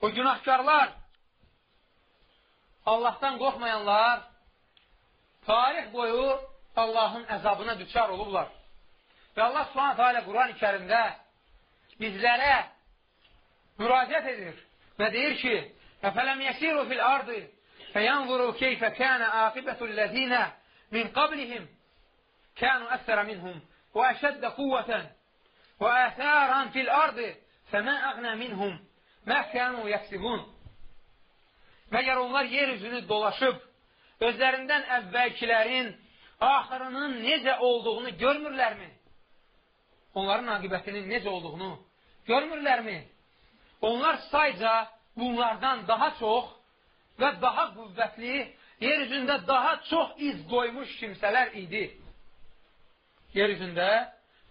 o günahkarlar, Allahdan qorxmayanlar tarix boyu Allahın əzabına düçar olublar. Və Allah subhanətə alə Quran-ı kərimdə bizlərə müraciət edir və deyir ki, Əfələm yəsiru fil ardı fəyanzuru keyfə kənə aqibətüllezine min qablihim kənu əksərə minhum və əşəddə quvvətən və əthəran fil ardı fəmə əqnə minhum mə kənu yəksibun Məgər onlar yer üzünü dolaşıb, özlərindən əvvəlkilərin axırının necə olduğunu görmürlərmi? Onların aqibətinin necə olduğunu görmürlərmi? Onlar sayca bunlardan daha çox və daha qüvvətli, yer üzündə daha çox iz qoymuş kimsələr idi. Yer üzündə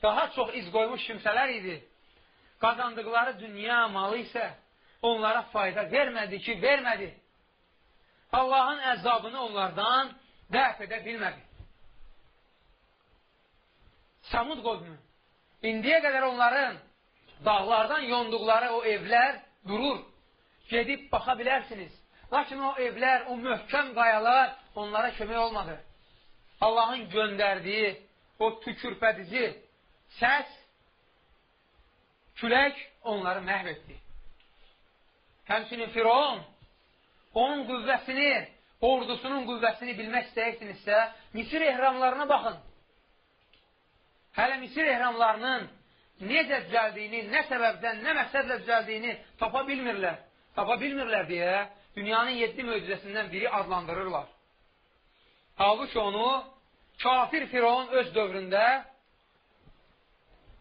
daha çox iz qoymuş kimsələr idi. Qazandıqları dünya malı isə onlara fayda vermədi ki, vermədi. Allahın əzabını onlardan dəf edə bilmədi. Samud qovmu. İndiyə qədər onların dağlardan yonduqları o evlər durur. Gedib baxa bilərsiniz. Lakin o evlər, o möhkəm qayalar onlara kömək olmadı. Allahın göndərdiyi o tükürpədici səs, külək onları məhv etdi. Həmçinin Firon onun qüvvəsini, ordusunun qüvvəsini bilmək istəyirsinizsə, Misir ehramlarına baxın. Hələ Misir ehramlarının necə düzəldiyini, nə səbəbdən, nə məqsədlə düzəldiyini tapa bilmirlər. Tapa bilmirlər deyə dünyanın yeddi möcüzəsindən biri adlandırırlar. Halbuki onu kafir Firon öz dövründə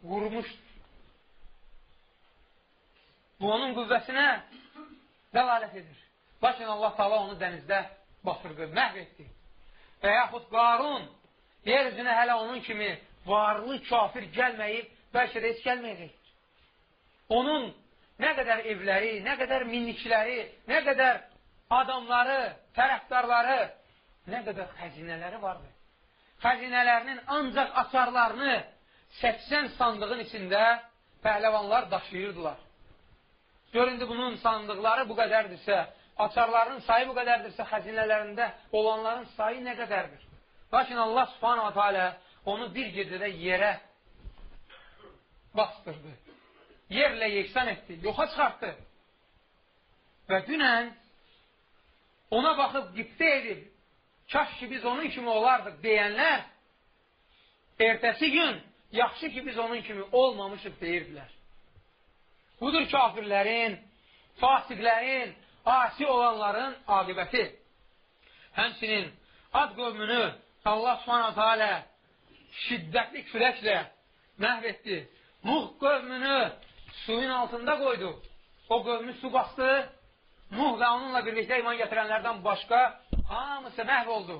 vurmuşdur. Bu onun qüvvəsinə dəlalət edir. Lakin Allah Taala onu dənizdə batırdı, məhv etdi. Və yaxud Qarun yer üzünə hələ onun kimi varlı kafir gəlməyib, bəlkə də heç gəlməyəcək. Onun nə qədər evləri, nə qədər minnikləri, nə qədər adamları, tərəfdarları, nə qədər xəzinələri vardı. Xəzinələrinin ancaq açarlarını 80 sandığın içində pəhləvanlar daşıyırdılar. Göründü bunun sandıqları bu qədərdirsə, açarların sayı bu qədərdirsə, xəzinələrində olanların sayı nə qədərdir? Lakin Allah subhanahu teala onu bir gecədə yerə bastırdı. Yerlə yeksan etdi, yoxa çıxartdı. Və dünən ona baxıb qiptə edib, kaş ki biz onun kimi olardıq deyənlər, ertəsi gün yaxşı ki biz onun kimi olmamışıq deyirdilər. Budur kafirlərin, fasiqlərin, asi olanların aqibəti. Həmçinin ad qövmünü Allah subhanahu teala şiddətli küləklə məhv etdi. Nuh qövmünü suyun altında qoydu. O qövmü su bastı. Nuh və onunla birlikdə iman gətirənlərdən başqa hamısı məhv oldu.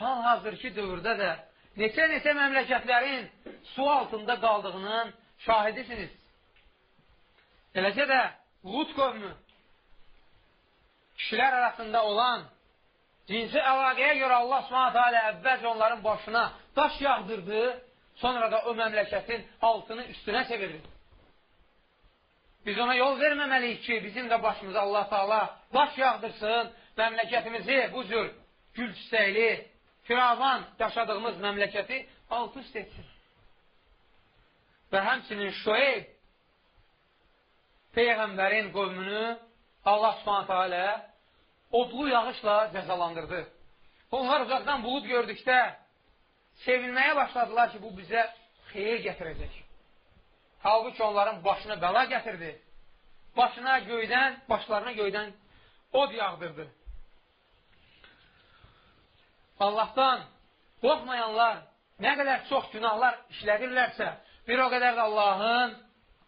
Hal-hazırki dövrdə də neçə-neçə məmləkətlərin su altında qaldığının şahidisiniz. Eləcə də Lut qövmü kişilər arasında olan cinsi əlaqəyə görə Allah subhanətə alə əvvəlcə onların başına daş yağdırdı, sonra da o məmləkətin altını üstünə çevirdi. Biz ona yol verməməliyik ki, bizim də başımıza Allah Taala baş yağdırsın, məmləkətimizi bu cür gül çiçəkli, firavan yaşadığımız məmləkəti alt üst etsin. Və həmçinin Şüeyb Peyğəmbərin qövmünü Allah subhanətə alə odlu yağışla cəzalandırdı. Onlar uzaqdan bulud gördükdə sevinməyə başladılar ki, bu bizə xeyir gətirəcək. Halbuki onların başına bəla gətirdi. Başına göydən, başlarına göydən od yağdırdı. Allahdan qorxmayanlar nə qədər çox günahlar işlədirlərsə, bir o qədər də Allahın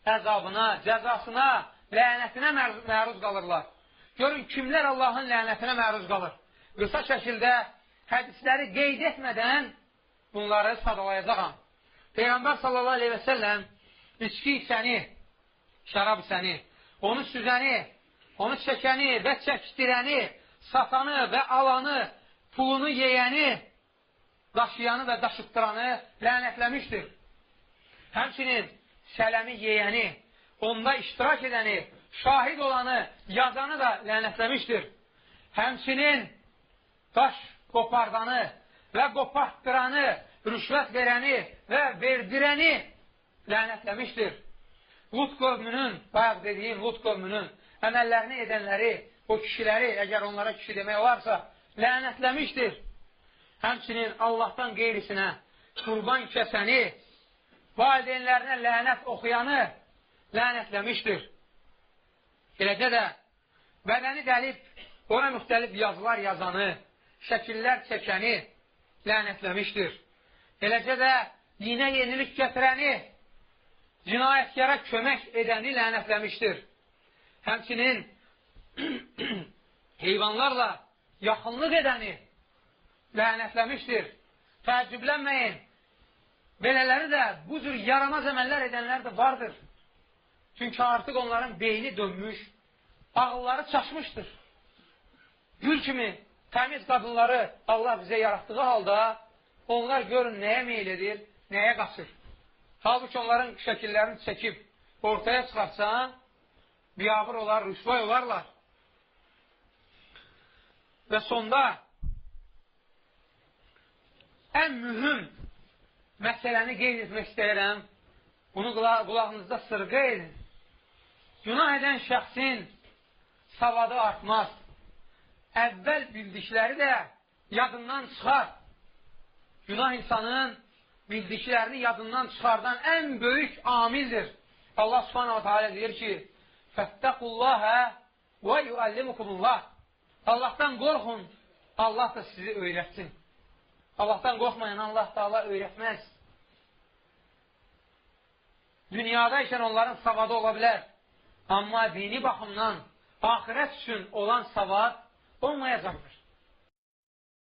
əzabına, cəzasına, lənətinə məruz qalırlar. Görün, kimlər Allahın lənətinə məruz qalır. Qısa şəkildə hədisləri qeyd etmədən bunları sadalayacaqam. Peyğəmbər sallallahu aleyhi və səlləm içki içəni, şərab içəni, onu süzəni, onu çəkəni və çəkdirəni, satanı və alanı, pulunu yeyəni, daşıyanı və daşıtdıranı lənətləmişdir. Həmçinin sələmi yeyəni, onda iştirak edəni, şahid olanı, yazanı da lənətləmişdir. Həmçinin daş qopardanı və qopartdıranı, rüşvət verəni və verdirəni lənətləmişdir. Lut qövmünün, bayaq dediyim Lut qövmünün əməllərini edənləri, o kişiləri, əgər onlara kişi demək olarsa, lənətləmişdir. Həmçinin Allahdan qeyrisinə qurban kəsəni, valideynlərinə lənət oxuyanı lənətləmişdir. Eləcə də bədəni dəlib ona müxtəlif yazılar yazanı, şəkillər çəkəni lənətləmişdir. Eləcə də dinə yenilik gətirəni, cinayətkara kömək edəni lənətləmişdir. Həmçinin heyvanlarla yaxınlıq edəni lənətləmişdir. Təəccüblənməyin. Belələri də bu cür yaramaz əməllər edənlər də vardır. Çünki artıq onların beyni dönmüş, ağılları çaşmışdır. Gül kimi təmiz qadınları Allah bizə yaratdığı halda onlar görün nəyə meyil edir, nəyə qaçır. Halbuki onların şəkillərini çəkib ortaya çıxartsan, biyabır olar, rüsvay olarlar. Və sonda ən mühüm məsələni qeyd etmək istəyirəm. Bunu qulağınızda sırqa edin. Günah edən şəxsin savadı artmaz. Əvvəl bildikləri də yadından çıxar. Günah insanın bildiklərini yadından çıxardan ən böyük amildir. Allah subhanahu teala deyir ki, Fəttəqullahə və yuəllimukumullah. Allahdan qorxun, Allah da sizi öyrətsin. Allahdan qorxmayan Allah da Allah öyrətməz. Dünyada ikən onların savadı ola bilər. Amma dini baxımdan axirət üçün olan savad olmayacaqdır.